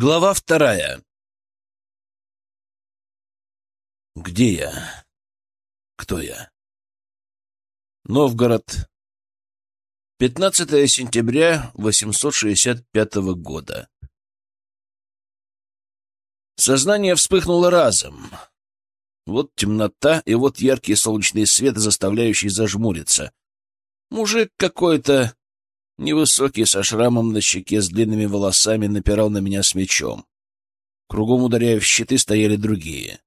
Глава вторая. Где я? Кто я? Новгород. 15 сентября 865 года. Сознание вспыхнуло разом. Вот темнота, и вот яркий солнечный свет, заставляющий зажмуриться. Мужик какой-то невысокий, со шрамом на щеке, с длинными волосами, напирал на меня с мечом. Кругом ударяя в щиты стояли другие.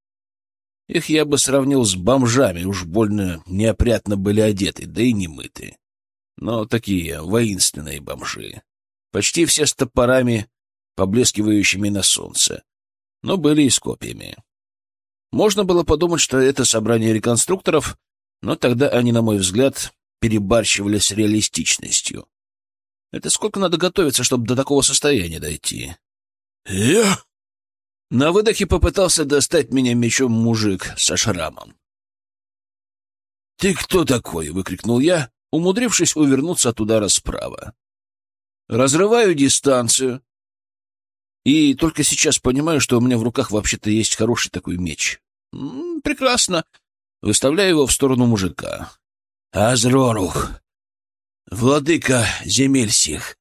Их я бы сравнил с бомжами, уж больно неопрятно были одеты, да и не мыты. Но такие воинственные бомжи. Почти все с топорами, поблескивающими на солнце, но были и с копьями. Можно было подумать, что это собрание реконструкторов, но тогда они, на мой взгляд, перебарщивали с реалистичностью. Это сколько надо готовиться, чтобы до такого состояния дойти? Я... На выдохе попытался достать меня мечом мужик со шрамом. «Ты кто такой?» — выкрикнул я, умудрившись увернуться от удара справа. Разрываю дистанцию, и только сейчас понимаю, что у меня в руках вообще-то есть хороший такой меч. Прекрасно. Выставляю его в сторону мужика. Азрорух, владыка земель сих,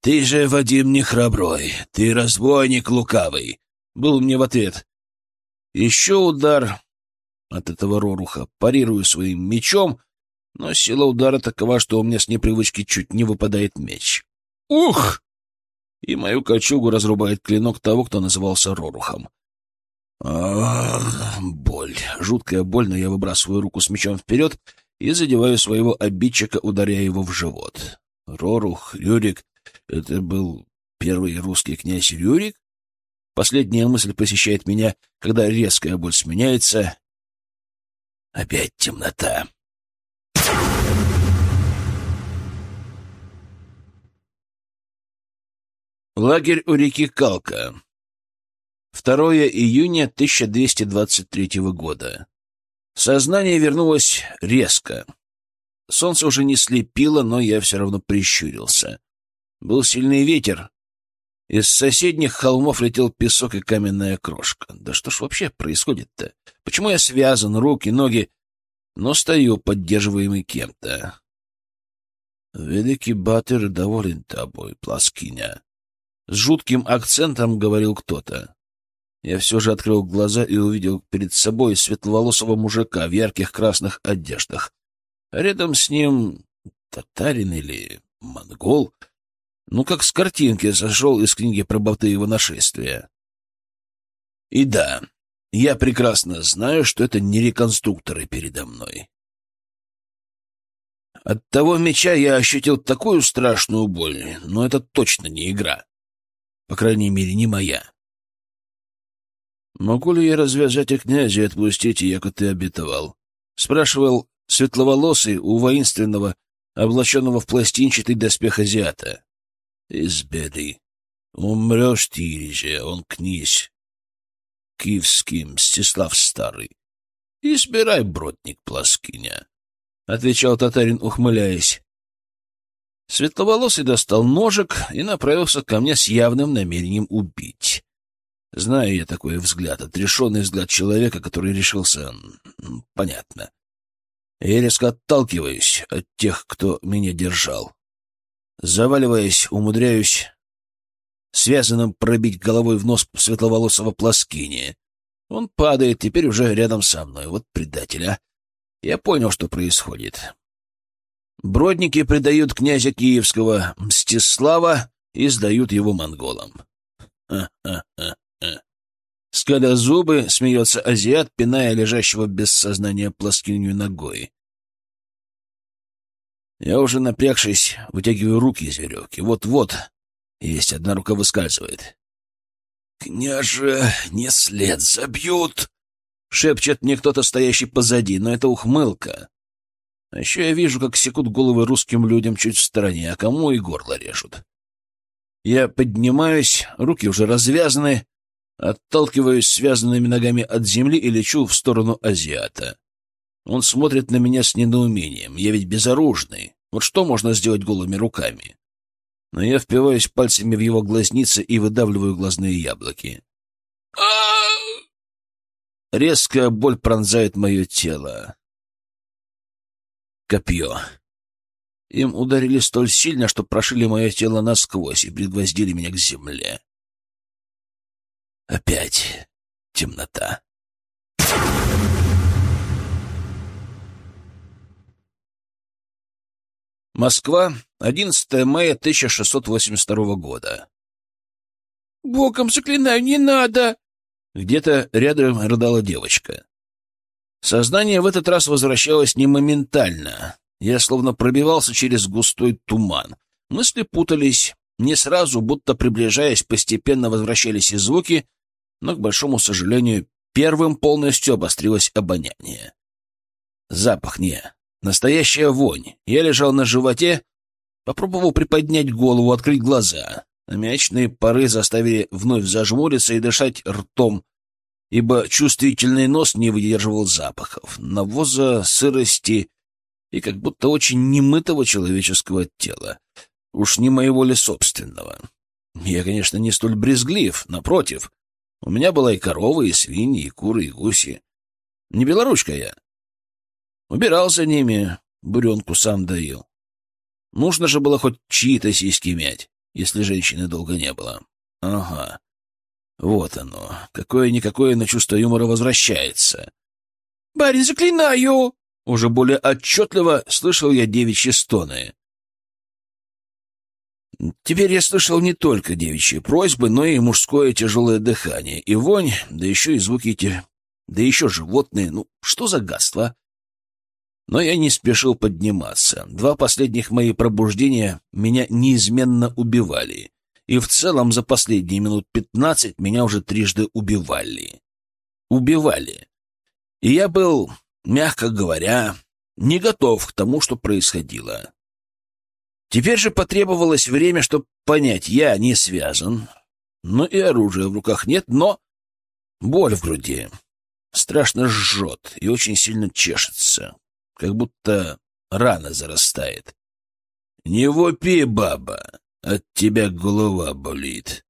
ты же, Вадим, не храброй, ты разбойник лукавый, был мне в ответ. Еще удар от этого Роруха. Парирую своим мечом, но сила удара такова, что у меня с непривычки чуть не выпадает меч. Ух! и мою кольчугу разрубает клинок того, кто назывался Рорухом. Ах, боль. Жуткая боль, но я выбрасываю руку с мечом вперед и задеваю своего обидчика, ударяя его в живот. Рорух, Рюрик — это был первый русский князь Рюрик? Последняя мысль посещает меня, когда резкая боль сменяется. Опять темнота. Лагерь у реки Калка. 2 июня 1223 года. Сознание вернулось резко. Солнце уже не слепило, но я все равно прищурился. Был сильный ветер. Из соседних холмов летел песок и каменная крошка. Да что ж вообще происходит-то? Почему я связан, руки, ноги, но стою, поддерживаемый кем-то? Великий Батыр доволен тобой, плоскиня. С жутким акцентом говорил кто-то. Я все же открыл глаза и увидел перед собой светловолосого мужика в ярких красных одеждах. рядом с ним татарин или монгол. Ну, как с картинки зашел из книги про его нашествия. И да, я прекрасно знаю, что это не реконструкторы передо мной. От того меча я ощутил такую страшную боль, но это точно не игра. По крайней мере, не моя. «Могу ли я развязать и князя и отпустить, яко ты обетовал?» — спрашивал светловолосый у воинственного, облаченного в пластинчатый доспех азиата. «Из беды. Умрешь ты, же, он князь. Киевский Мстислав Старый. Избирай, бродник, плоскиня», — отвечал татарин, ухмыляясь. Светловолосый достал ножик и направился ко мне с явным намерением убить. Знаю я такой взгляд, отрешенный взгляд человека, который решился... Понятно. Я резко отталкиваюсь от тех, кто меня держал. Заваливаясь, умудряюсь связанным пробить головой в нос светловолосого плоскини. Он падает, теперь уже рядом со мной. Вот предатель, а! Я понял, что происходит. Бродники предают князя Киевского Мстислава и сдают его монголам. Ха-ха-ха-ха. Скаля зубы, смеется азиат, пиная лежащего без сознания плоскинью ногой. Я уже напрягшись, вытягиваю руки из веревки. Вот-вот, есть одна рука выскальзывает. «Княже, не след забьют!» — шепчет мне кто-то, стоящий позади, но это ухмылка. А еще я вижу, как секут головы русским людям чуть в стороне, а кому и горло режут. Я поднимаюсь, руки уже развязаны, отталкиваюсь связанными ногами от земли и лечу в сторону азиата. Он смотрит на меня с недоумением. Я ведь безоружный. Вот что можно сделать голыми руками? но я впиваюсь пальцами в его глазницы и выдавливаю глазные яблоки. Резкая боль пронзает мое тело. Копье. Им ударили столь сильно, что прошили мое тело насквозь и пригвоздили меня к земле. Опять темнота. Москва, 11 мая 1682 года. «Богом заклинаю, не надо!» Где-то рядом рыдала девочка. Сознание в этот раз возвращалось не моментально. Я словно пробивался через густой туман. Мысли путались. Не сразу, будто приближаясь, постепенно возвращались и звуки, но, к большому сожалению, первым полностью обострилось обоняние. Запах не. Настоящая вонь. Я лежал на животе, попробовал приподнять голову, открыть глаза. Аммиачные пары заставили вновь зажмуриться и дышать ртом, ибо чувствительный нос не выдерживал запахов, навоза, сырости и как будто очень немытого человеческого тела. Уж не моего ли собственного. Я, конечно, не столь брезглив, напротив. У меня была и корова, и свиньи, и куры, и гуси. Не белоручка я. Убирал за ними, буренку сам доил. Нужно же было хоть чьи-то сиськи мять если женщины долго не было. Ага. Вот оно. Какое-никакое, на чувство юмора возвращается. «Барин, заклинаю!» Уже более отчетливо слышал я девичьи стоны. Теперь я слышал не только девичьи просьбы, но и мужское тяжелое дыхание, и вонь, да еще и звуки эти, да еще животные. Ну, что за гадство? Но я не спешил подниматься. Два последних мои пробуждения меня неизменно убивали. И в целом за последние минут пятнадцать меня уже трижды убивали. Убивали. И я был, мягко говоря, не готов к тому, что происходило. Теперь же потребовалось время, чтобы понять, я не связан, но и оружия в руках нет, но боль в груди страшно жжет и очень сильно чешется как будто рана зарастает. «Не вопи, баба, от тебя голова болит.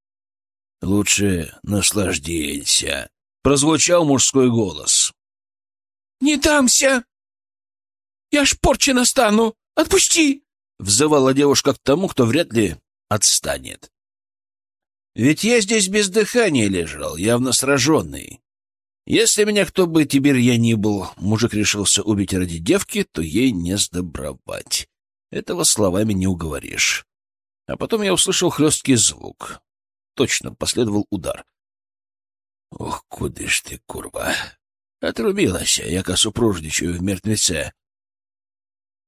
Лучше наслажденься», — прозвучал мужской голос. «Не дамся! Я ж порчена стану! Отпусти!» — взывала девушка к тому, кто вряд ли отстанет. «Ведь я здесь без дыхания лежал, явно сраженный. Если меня кто бы теперь я ни был, мужик решился убить ради девки, то ей не сдобровать. Этого словами не уговоришь. А потом я услышал хлесткий звук. Точно, последовал удар. Ох, куда ж ты, курва! Отрубилась, яко супружничаю в мертвеце.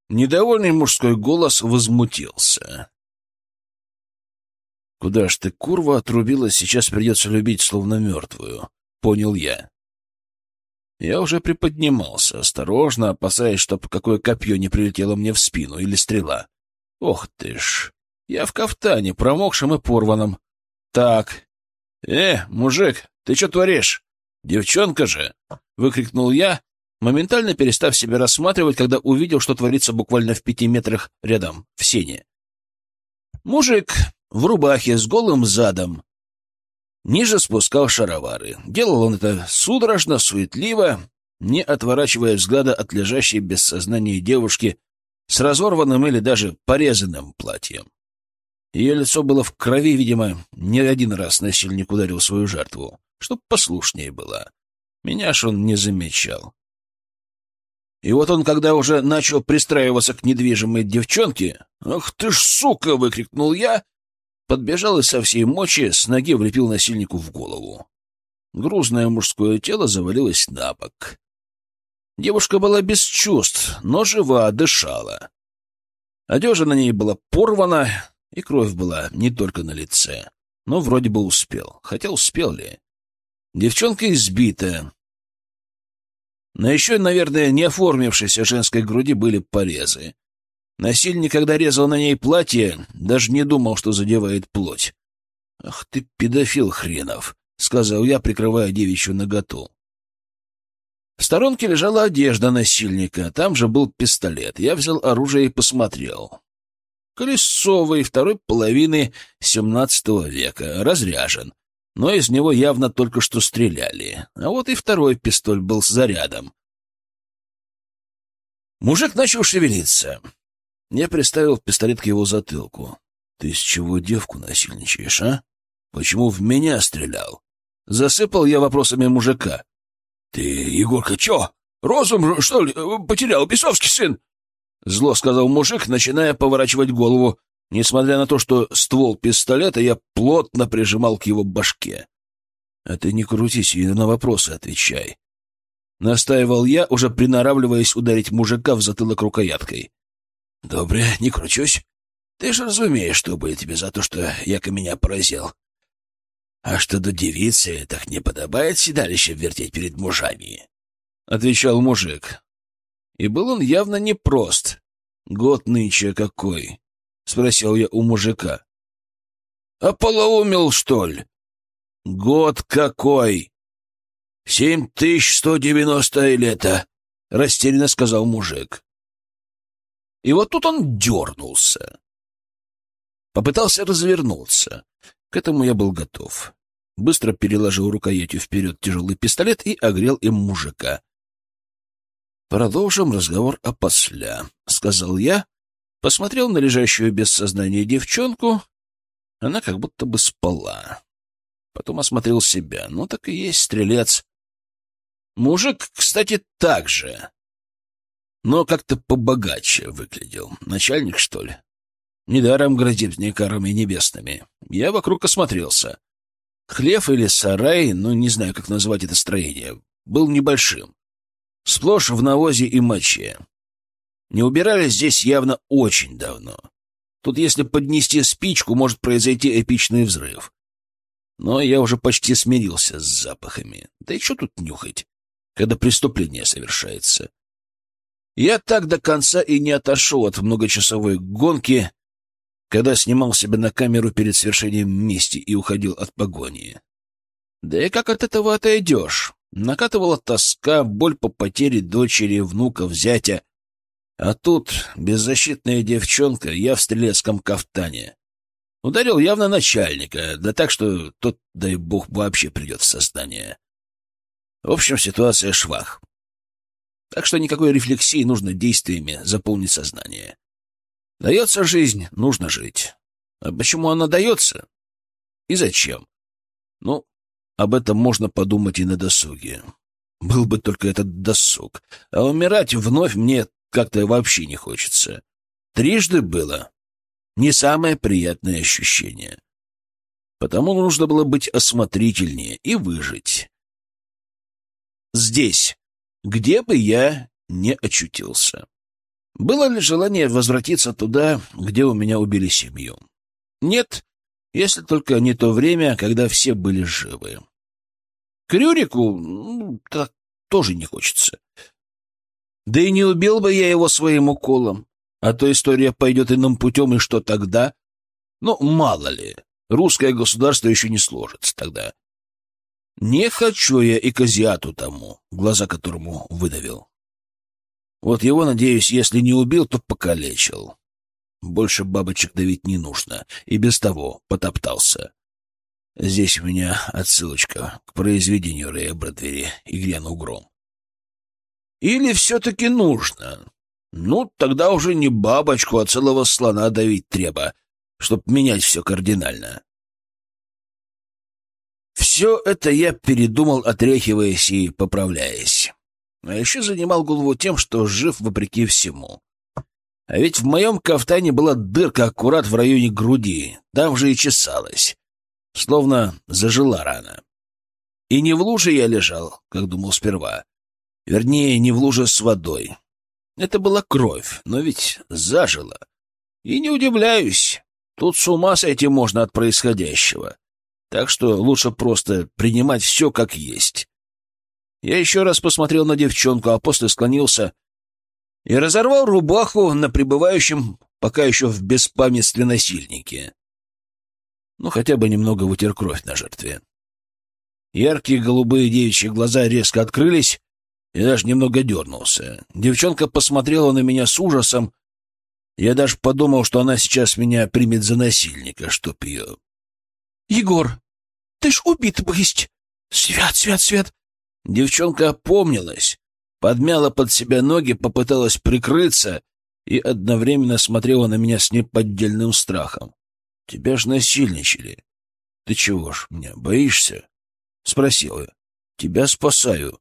Недовольный мужской голос возмутился. Куда ж ты, курва, отрубилась, сейчас придется любить, словно мертвую, понял я. Я уже приподнимался, осторожно, опасаясь, чтоб какое копье не прилетело мне в спину или стрела. Ох ты ж! Я в кафтане, промокшем и порванном. Так. Э, мужик, ты что творишь? Девчонка же! Выкрикнул я, моментально перестав себя рассматривать, когда увидел, что творится буквально в пяти метрах рядом, в сене. Мужик в рубахе с голым задом, Ниже спускал шаровары. Делал он это судорожно, суетливо, не отворачивая взгляда от лежащей без сознания девушки с разорванным или даже порезанным платьем. Ее лицо было в крови, видимо, не один раз насильник ударил свою жертву, чтоб послушнее была. Меня ж он не замечал. И вот он, когда уже начал пристраиваться к недвижимой девчонке, «Ах ты ж, сука!» — выкрикнул я Подбежал и со всей мочи с ноги влепил насильнику в голову. Грузное мужское тело завалилось на бок. Девушка была без чувств, но жива, дышала. Одежа на ней была порвана, и кровь была не только на лице. Но вроде бы успел. Хотя успел ли? Девчонка избита. На еще, наверное, не оформившейся женской груди были порезы. Насильник, когда резал на ней платье, даже не думал, что задевает плоть. «Ах ты, педофил хренов!» — сказал я, прикрывая девичью наготу. В сторонке лежала одежда насильника, там же был пистолет. Я взял оружие и посмотрел. колесовый второй половины XVII века, разряжен, но из него явно только что стреляли. А вот и второй пистоль был с зарядом. Мужик начал шевелиться. Я приставил пистолет к его затылку. — Ты с чего девку насильничаешь, а? Почему в меня стрелял? Засыпал я вопросами мужика. — Ты, Егорка, чё? Розум, что ли, потерял, бесовский сын? Зло сказал мужик, начиная поворачивать голову. Несмотря на то, что ствол пистолета я плотно прижимал к его башке. — А ты не крутись и на вопросы отвечай. Настаивал я, уже приноравливаясь ударить мужика в затылок рукояткой. — Добре, не кручусь. Ты же разумеешь, что будет тебе за то, что яко меня поразил. А что до девицы, так не подобает седалище вертеть перед мужами, — отвечал мужик. И был он явно непрост. Год нынче какой? — спросил я у мужика. — А полоумел, что ли? — Год какой? — Семь тысяч сто девяностое лето, — растерянно сказал мужик. И вот тут он дернулся. Попытался развернуться. К этому я был готов. Быстро переложил рукоятью вперед тяжелый пистолет и огрел им мужика. «Продолжим разговор опосля», — сказал я, посмотрел на лежащую без сознания девчонку. Она как будто бы спала. Потом осмотрел себя. Ну, так и есть стрелец. Мужик, кстати, так же. Но как-то побогаче выглядел. Начальник, что ли? Недаром грозит мне карами небесными. Я вокруг осмотрелся. Хлев или сарай, ну, не знаю, как назвать это строение, был небольшим. Сплошь в навозе и моче. Не убирали здесь явно очень давно. Тут, если поднести спичку, может произойти эпичный взрыв. Но я уже почти смирился с запахами. Да и что тут нюхать, когда преступление совершается? Я так до конца и не отошел от многочасовой гонки, когда снимал себя на камеру перед совершением мести и уходил от погони. Да и как от этого отойдешь? Накатывала тоска, боль по потере дочери, внука, зятя. А тут беззащитная девчонка, я в стрелецком кафтане. Ударил явно начальника, да так, что тот, дай бог, вообще придет в сознание. В общем, ситуация швах. Так что никакой рефлексии нужно действиями заполнить сознание. Дается жизнь, нужно жить. А почему она дается? И зачем? Ну, об этом можно подумать и на досуге. Был бы только этот досуг. А умирать вновь мне как-то вообще не хочется. Трижды было. Не самое приятное ощущение. Потому нужно было быть осмотрительнее и выжить. Здесь, где бы я не очутился. Было ли желание возвратиться туда, где у меня убили семью? Нет, если только не то время, когда все были живы. К Рюрику ну, так тоже не хочется. Да и не убил бы я его своим уколом, а то история пойдет иным путем, и что тогда? Ну, мало ли, русское государство еще не сложится тогда. Не хочу я и к азиату тому, глаза которому выдавил. Вот его, надеюсь, если не убил, то покалечил. Больше бабочек давить не нужно, и без того потоптался. Здесь у меня отсылочка к произведению Рэя Брэдвери и грянул гром. Или все-таки нужно? Ну, тогда уже не бабочку, а целого слона давить треба, чтоб менять все кардинально. Все это я передумал, отряхиваясь и поправляясь. А еще занимал голову тем, что жив вопреки всему. А ведь в моем кафтане была дырка аккурат в районе груди, там же и чесалась. Словно зажила рана. И не в луже я лежал, как думал сперва. Вернее, не в луже с водой. Это была кровь, но ведь зажила. И не удивляюсь, тут с ума сойти можно от происходящего. Так что лучше просто принимать все как есть. Я еще раз посмотрел на девчонку, а после склонился и разорвал рубаху на пребывающем пока еще в беспамятстве насильнике. Ну, хотя бы немного вытер кровь на жертве. Яркие голубые девичьи глаза резко открылись, и даже немного дернулся. Девчонка посмотрела на меня с ужасом, Я даже подумал, что она сейчас меня примет за насильника, чтоб ее... Егор, ты ж убит есть. Свят, свят, свят. Девчонка опомнилась, подмяла под себя ноги, попыталась прикрыться и одновременно смотрела на меня с неподдельным страхом. Тебя ж насильничали. Ты чего ж меня, боишься? Спросил я. Тебя спасаю.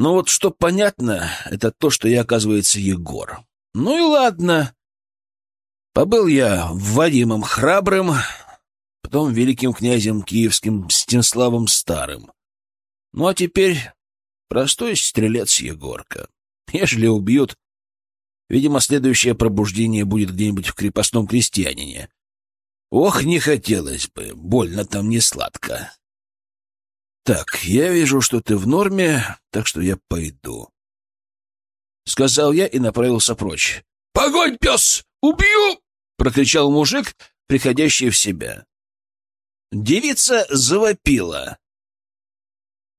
Ну вот что понятно, это то, что я, оказывается, Егор. Ну и ладно. Побыл я Вадимом Храбрым, потом великим князем киевским Стенславом Старым. Ну а теперь простой стрелец Егорка. Ежели убьют, видимо, следующее пробуждение будет где-нибудь в крепостном крестьянине. Ох, не хотелось бы, больно там не сладко. Так, я вижу, что ты в норме, так что я пойду. Сказал я и направился прочь. «Погонь, пес! Убью!» — прокричал мужик, приходящий в себя. Девица завопила.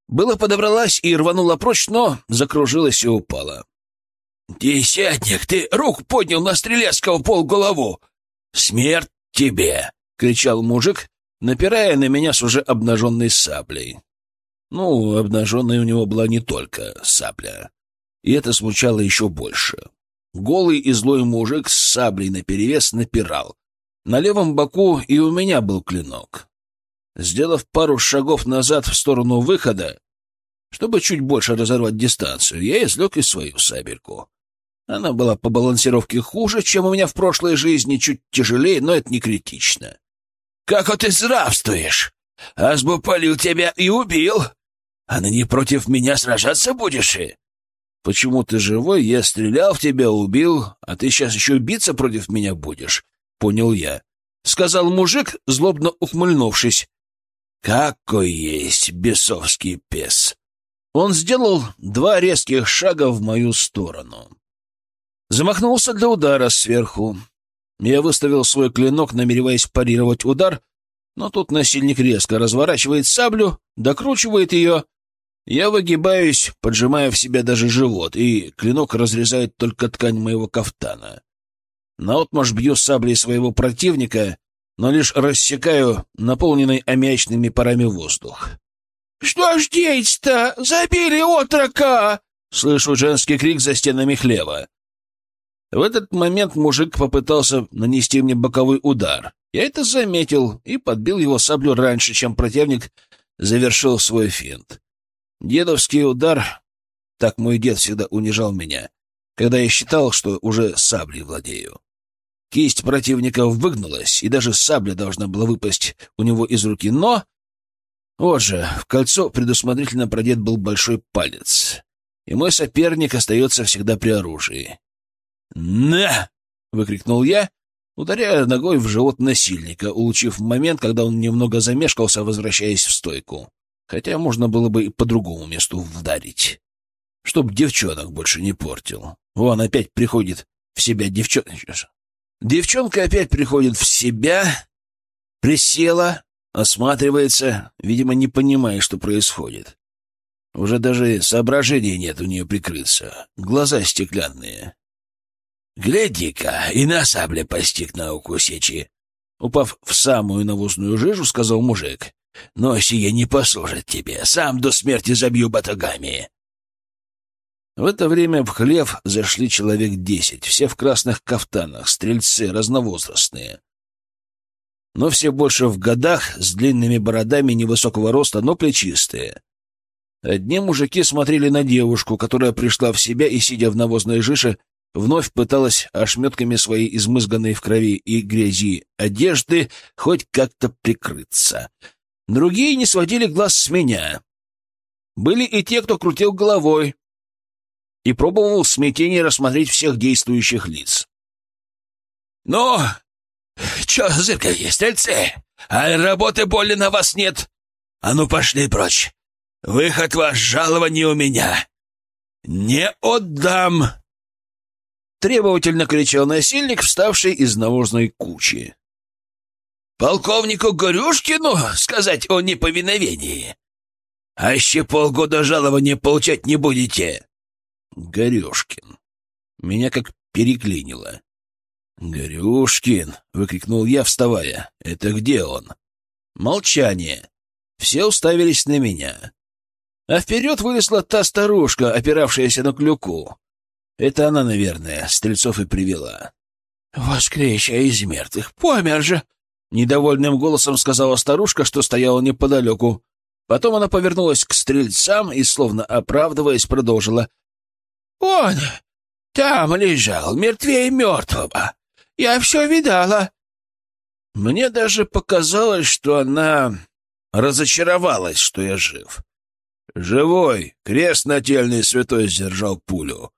Было подобралась и рванула прочь, но закружилась и упала. «Десятник, ты рук поднял на Стрелецкого полголову! Смерть тебе!» — кричал мужик, напирая на меня с уже обнаженной саблей. Ну, обнаженной у него была не только сабля. И это смущало еще больше. Голый и злой мужик с саблей наперевес напирал. На левом боку и у меня был клинок. Сделав пару шагов назад в сторону выхода, чтобы чуть больше разорвать дистанцию, я извлек и свою сабельку. Она была по балансировке хуже, чем у меня в прошлой жизни, чуть тяжелее, но это не критично. «Как вот ты здравствуешь? Азбу полил тебя и убил, а ныне против меня сражаться будешь и...» «Почему ты живой? Я стрелял в тебя, убил, а ты сейчас еще биться против меня будешь?» — понял я. Сказал мужик, злобно ухмыльнувшись. «Какой есть бесовский пес!» Он сделал два резких шага в мою сторону. Замахнулся для удара сверху. Я выставил свой клинок, намереваясь парировать удар, но тут насильник резко разворачивает саблю, докручивает ее. Я выгибаюсь, поджимая в себя даже живот, и клинок разрезает только ткань моего кафтана. Наотмашь бью саблей своего противника, но лишь рассекаю наполненный аммиачными парами воздух. «Что ж делать-то? Забили отрока!» — слышу женский крик за стенами хлева. В этот момент мужик попытался нанести мне боковой удар. Я это заметил и подбил его саблю раньше, чем противник завершил свой финт. Дедовский удар, так мой дед всегда унижал меня, когда я считал, что уже саблей владею. Кисть противника выгнулась, и даже сабля должна была выпасть у него из руки, но... Вот же, в кольцо предусмотрительно продет был большой палец, и мой соперник остается всегда при оружии. «На!» — выкрикнул я, ударяя ногой в живот насильника, улучив момент, когда он немного замешкался, возвращаясь в стойку. Хотя можно было бы и по другому месту вдарить. Чтоб девчонок больше не портил. Вон опять приходит в себя девчонка. Девчонка опять приходит в себя, присела, осматривается, видимо, не понимая, что происходит. Уже даже соображения нет у нее прикрыться. Глаза стеклянные. «Гляди-ка, и на сабле постиг науку сечи!» Упав в самую навозную жижу, сказал мужик. «Но сие не послужит тебе, сам до смерти забью батагами!» В это время в хлев зашли человек десять, все в красных кафтанах, стрельцы, разновозрастные. Но все больше в годах, с длинными бородами невысокого роста, но плечистые. Одни мужики смотрели на девушку, которая пришла в себя и, сидя в навозной жиже, вновь пыталась ошметками своей измызганной в крови и грязи одежды хоть как-то прикрыться. Другие не сводили глаз с меня. Были и те, кто крутил головой, и пробовал в смятении рассмотреть всех действующих лиц. «Ну, чё зыркали, стрельцы? А работы боли на вас нет? А ну пошли прочь! Выход ваш жалование у меня! Не отдам!» Требовательно кричал насильник, вставший из навозной кучи. «Полковнику Горюшкину сказать о неповиновении? А еще полгода жалования получать не будете!» Горешкин. Меня как переклинило. «Горюшкин!» — выкрикнул я, вставая. «Это где он?» Молчание. Все уставились на меня. А вперед вылезла та старушка, опиравшаяся на клюку. Это она, наверное, Стрельцов и привела. «Воскресшая из мертвых, помер же!» Недовольным голосом сказала старушка, что стояла неподалеку. Потом она повернулась к стрельцам и, словно оправдываясь, продолжила. «Он там лежал, мертвее мертвого. Я все видала». Мне даже показалось, что она разочаровалась, что я жив. «Живой! Крест нательный святой сдержал пулю!»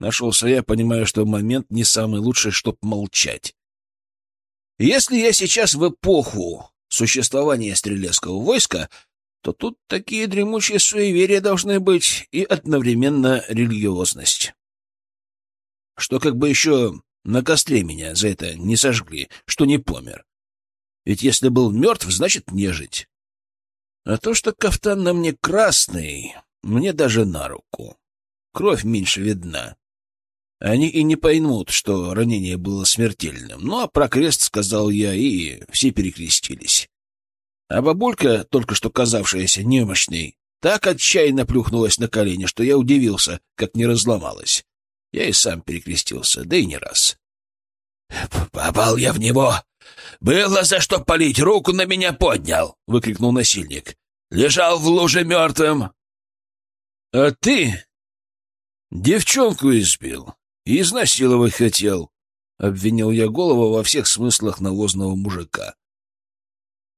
Нашелся я, понимая, что момент не самый лучший, чтоб молчать. Если я сейчас в эпоху существования стрелецкого войска, то тут такие дремучие суеверия должны быть и одновременно религиозность. Что как бы еще на костре меня за это не сожгли, что не помер. Ведь если был мертв, значит нежить. А то, что кафтан на мне красный, мне даже на руку. Кровь меньше видна. Они и не поймут, что ранение было смертельным. Ну, а про крест сказал я, и все перекрестились. А бабулька, только что казавшаяся немощной, так отчаянно плюхнулась на колени, что я удивился, как не разломалась. Я и сам перекрестился, да и не раз. «Попал я в него! Было за что полить, руку на меня поднял!» — выкрикнул насильник. «Лежал в луже мертвым!» «А ты девчонку избил!» И изнасиловать хотел, — обвинил я голову во всех смыслах навозного мужика.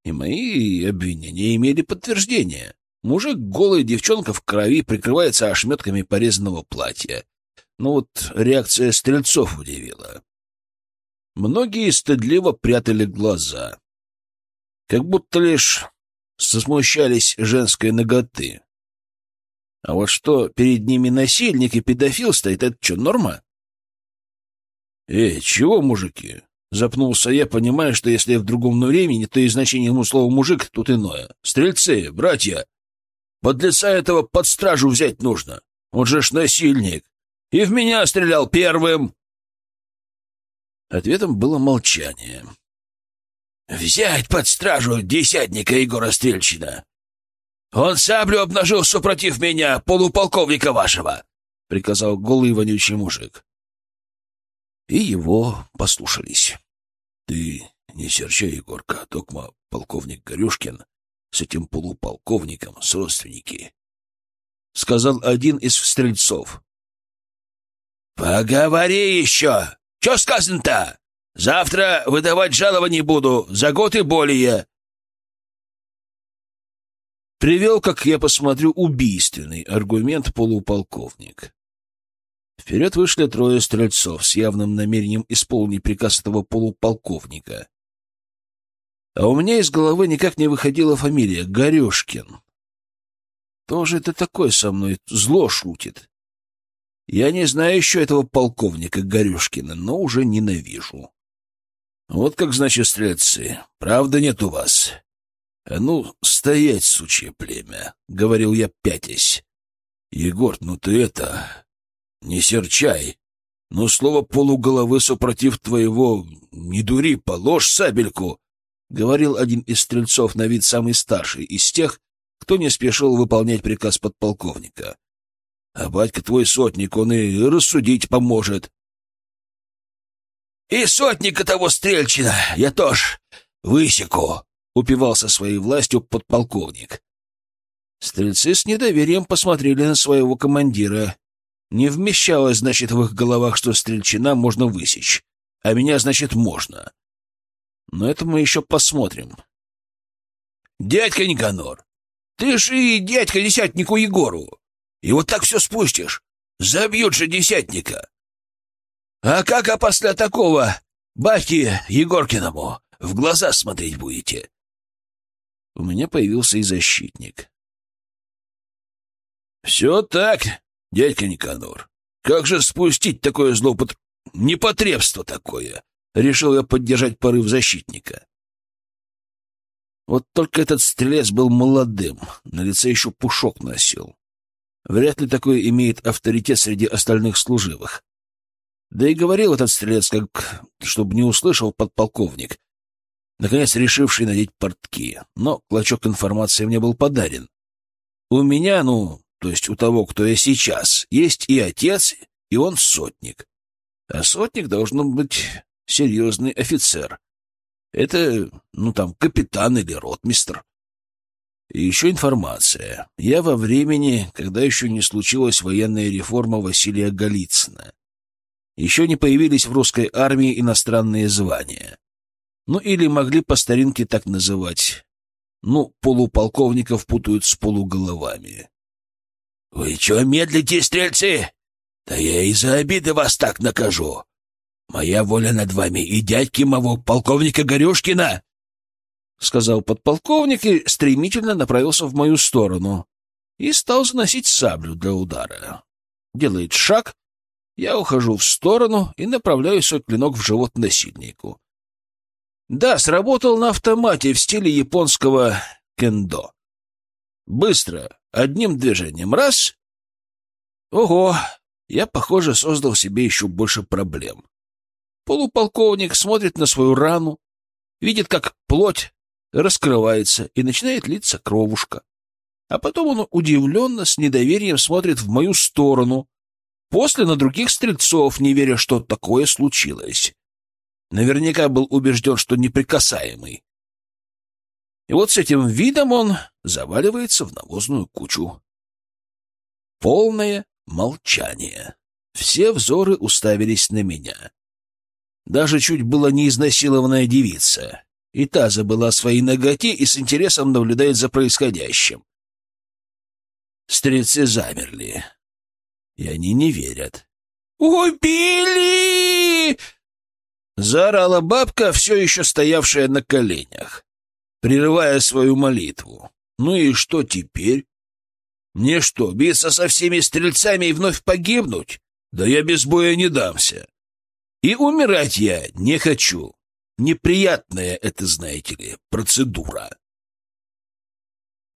И мои обвинения имели подтверждение. Мужик голый, девчонка в крови, прикрывается ошметками порезанного платья. Но вот реакция стрельцов удивила. Многие стыдливо прятали глаза. Как будто лишь смущались женской ноготы. А вот что перед ними насильник и педофил стоит, это что, норма? «Эй, чего, мужики?» Запнулся я, понимая, что если в другом времени, то и значение ему слова «мужик» тут иное. «Стрельцы, братья, подлеца этого под стражу взять нужно. Он же ж насильник. И в меня стрелял первым!» Ответом было молчание. «Взять под стражу десятника Егора Стрельчина! Он саблю обнажил супротив меня, полуполковника вашего!» — приказал голый вонючий мужик и его послушались. — Ты не серчай, Егорка, токма полковник Горюшкин с этим полуполковником с родственники, — сказал один из стрельцов. — Поговори еще! Че сказано-то? Завтра выдавать жалование буду, за год и более. Привел, как я посмотрю, убийственный аргумент полуполковник. Вперед вышли трое стрельцов с явным намерением исполнить приказ этого полуполковника. А у меня из головы никак не выходила фамилия — Горюшкин. Тоже это такой со мной зло шутит. Я не знаю еще этого полковника Горюшкина, но уже ненавижу. Вот как, значит, стрельцы, правда нет у вас? А ну, стоять, сучье племя, — говорил я, пятясь. Егор, ну ты это... Не серчай. Но слово полуголовы супротив твоего «не дури, положь сабельку», — говорил один из стрельцов на вид самый старший из тех, кто не спешил выполнять приказ подполковника. А батька твой сотник, он и рассудить поможет. И сотника того стрельчина я тоже высеку, — упивался своей властью подполковник. Стрельцы с недоверием посмотрели на своего командира не вмещалось, значит, в их головах, что стрельчина можно высечь, а меня, значит, можно. Но это мы еще посмотрим. «Дядька Никанор, ты ж и дядька десятнику Егору. И вот так все спустишь. Забьют же десятника. А как, после такого батьки Егоркиному в глаза смотреть будете?» У меня появился и защитник. «Все так, «Дядька Никанор, как же спустить такое злоупот... непотребство такое?» Решил я поддержать порыв защитника. Вот только этот стрелец был молодым, на лице еще пушок носил. Вряд ли такой имеет авторитет среди остальных служивых. Да и говорил этот стрелец, как, чтобы не услышал подполковник, наконец решивший надеть портки. Но клочок информации мне был подарен. У меня, ну, то есть у того, кто я сейчас, есть и отец, и он сотник. А сотник должен быть серьезный офицер. Это, ну, там, капитан или ротмистр. И еще информация. Я во времени, когда еще не случилась военная реформа Василия Голицына. Еще не появились в русской армии иностранные звания. Ну, или могли по старинке так называть. Ну, полуполковников путают с полуголовами. — Вы чего медлите, стрельцы? Да я из-за обиды вас так накажу. Моя воля над вами и дядьки моего полковника Горюшкина. — сказал подполковник и стремительно направился в мою сторону и стал заносить саблю для удара. Делает шаг, я ухожу в сторону и направляю свой клинок в живот насильнику. Да, сработал на автомате в стиле японского кендо. Быстро, одним движением, раз. Ого, я, похоже, создал себе еще больше проблем. Полуполковник смотрит на свою рану, видит, как плоть раскрывается и начинает литься кровушка. А потом он удивленно, с недоверием смотрит в мою сторону, после на других стрельцов, не веря, что такое случилось. Наверняка был убежден, что неприкасаемый. И вот с этим видом он заваливается в навозную кучу. Полное молчание. Все взоры уставились на меня. Даже чуть было не изнасилованная девица. И та забыла своей ноготе и с интересом наблюдает за происходящим. Стрельцы замерли. И они не верят. «Убили!» Заорала бабка, все еще стоявшая на коленях, прерывая свою молитву. «Ну и что теперь? Мне что, биться со всеми стрельцами и вновь погибнуть? Да я без боя не дамся. И умирать я не хочу. Неприятная это, знаете ли, процедура.